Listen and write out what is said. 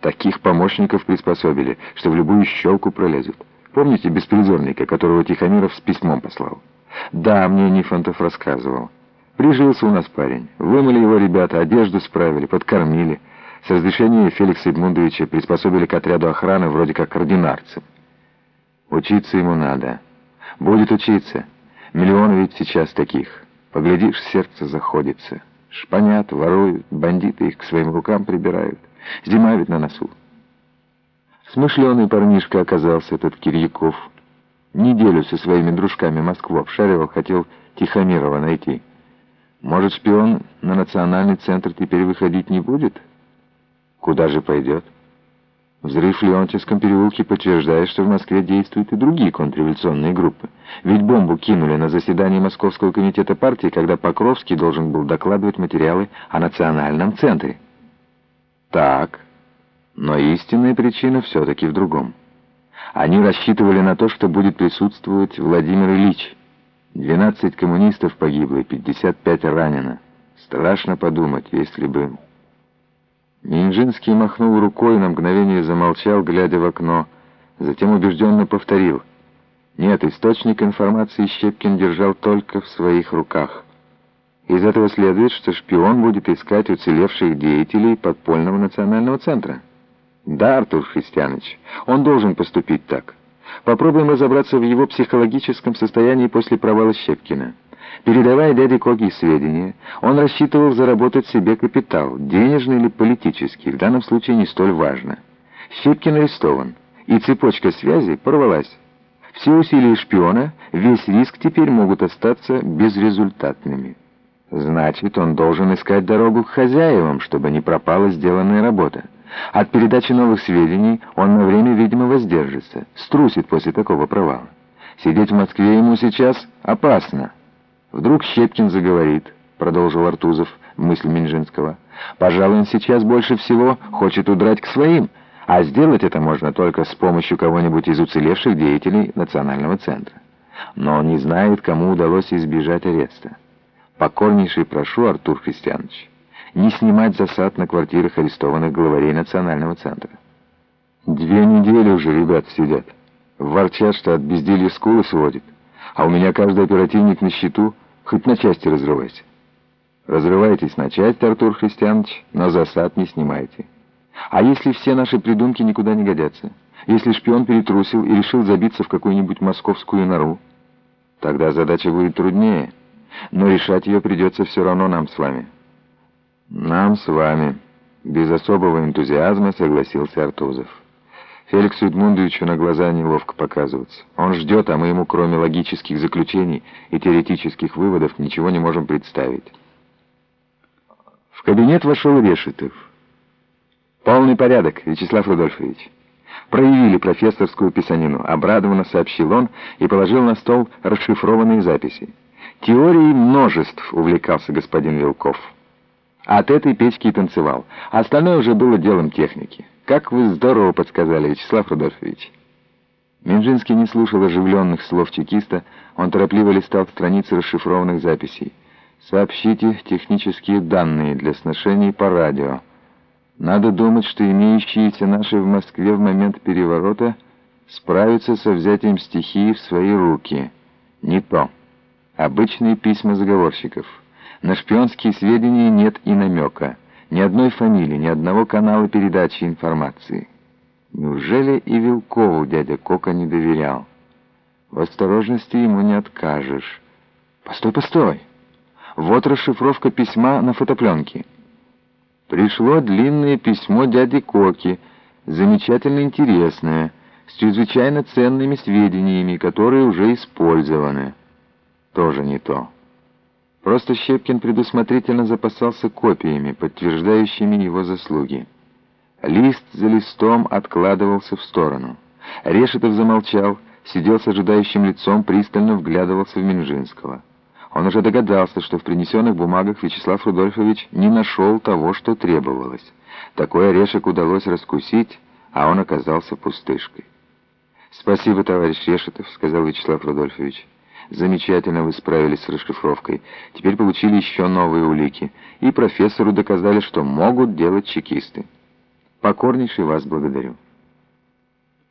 Таких помощников приспособили, что в любую щелку пролезут. Помните беспризорника, которого Тихомиров с письмом послал? Да, мне Нифонтов рассказывал. Прижился у нас парень. Вымыли его ребята, одежду справили, подкормили. С разрешения Феликса Эдмундовича приспособили к отряду охраны вроде как ординарцем. Учиться ему надо. Будет учиться. Миллионы ведь сейчас таких. Поглядишь, сердце заходится. Шпанят, воруют, бандиты их к своим рукам прибирают. Зима ведь на носу. Смышленый парнишка оказался этот Кирьяков. Неделю со своими дружками Москву обшаривал, хотел Тихомирова найти. Может, шпион на национальный центр теперь выходить не будет? Куда же пойдет? Взрыв в Леонтьевском переулке подтверждает, что в Москве действуют и другие контрреволюционные группы. Ведь бомбу кинули на заседании Московского комитета партии, когда Покровский должен был докладывать материалы о национальном центре. Так, но истинная причина все-таки в другом. Они рассчитывали на то, что будет присутствовать Владимир Ильич. 12 коммунистов погибло и 55 ранено. Страшно подумать, если бы... Минжинский махнул рукой, на мгновение замолчал, глядя в окно. Затем убежденно повторил. Нет, источник информации Щепкин держал только в своих руках. Из этого следует, что шпион будет искать уцелевших деятелей подпольного национального центра. Да, Артур Христианович, он должен поступить так. Попробуем разобраться в его психологическом состоянии после провала Щепкина. Передавая дяде Коги сведения, он рассчитывал заработать себе капитал, денежный или политический, в данном случае не столь важно. Щепкин арестован, и цепочка связи порвалась. Все усилия шпиона, весь риск теперь могут остаться безрезультатными. Значит, он должен искать дорогу к хозяевам, чтобы не пропала сделанная работа. От передачи новых сведений он на время, видимо, воздержится, струсит после такого провала. Сидеть в Москве ему сейчас опасно. Вдруг Щепкин заговорит, продолжил Артузов мысль Минжинского. Пожалуй, он сейчас больше всего хочет удрать к своим, а сделать это можно только с помощью кого-нибудь из уцелевших деятелей национального центра. Но он не знает, кому удалось избежать ареста. Покорнейший прошу, Артур Христианович, не снимать засад на квартирах арестованных главарей национального центра. Две недели уже ребят сидят. Ворчат, что от безделья скулы сводит. А у меня каждый оперативник на счету, хоть на части разрывайся. Разрывайтесь на части, Артур Христианович, но засад не снимайте. А если все наши придумки никуда не годятся? Если шпион перетрусил и решил забиться в какую-нибудь московскую нору? Тогда задача будет труднее но решать ее придется все равно нам с вами». «Нам с вами», — без особого энтузиазма согласился Артузов. Феликсу Эдмундовичу на глаза неловко показываться. Он ждет, а мы ему, кроме логических заключений и теоретических выводов, ничего не можем представить. В кабинет вошел Решетов. «Полный порядок, Вячеслав Рудольфович». «Проявили профессорскую писанину», — обрадованно сообщил он и положил на стол расшифрованные записи. Теорией множеств увлекался господин Вилков. От этой печки и танцевал. Остальное уже было делом техники. Как вы здорово подсказали, Вячеслав Рудольфович. Минжинский не слушал оживленных слов чекиста, он торопливо листал страницы расшифрованных записей. «Сообщите технические данные для сношений по радио. Надо думать, что имеющиеся наши в Москве в момент переворота справятся со взятием стихии в свои руки. Не то». Обычные письма заговорщиков. На шпионские сведения нет и намека. Ни одной фамилии, ни одного канала передачи информации. Неужели и Вилкову дядя Кока не доверял? В осторожности ему не откажешь. Постой, постой! Вот расшифровка письма на фотопленке. Пришло длинное письмо дяди Коки, замечательно интересное, с чрезвычайно ценными сведениями, которые уже использованы тоже не то. Просто Щепкин предусмотрительно запасался копиями, подтверждающими его заслуги. Лист за листом откладывался в сторону. Решетов замолчал, сидел с ожидающим лицом, пристально вглядывался в Минжинского. Он уже догадался, что в принесенных бумагах Вячеслав Рудольфович не нашел того, что требовалось. Такой орешек удалось раскусить, а он оказался пустышкой. «Спасибо, товарищ Решетов», — сказал Вячеслав Рудольфович. Замечательно вы справились с расшифровкой. Теперь получили еще новые улики. И профессору доказали, что могут делать чекисты. Покорнейший вас благодарю.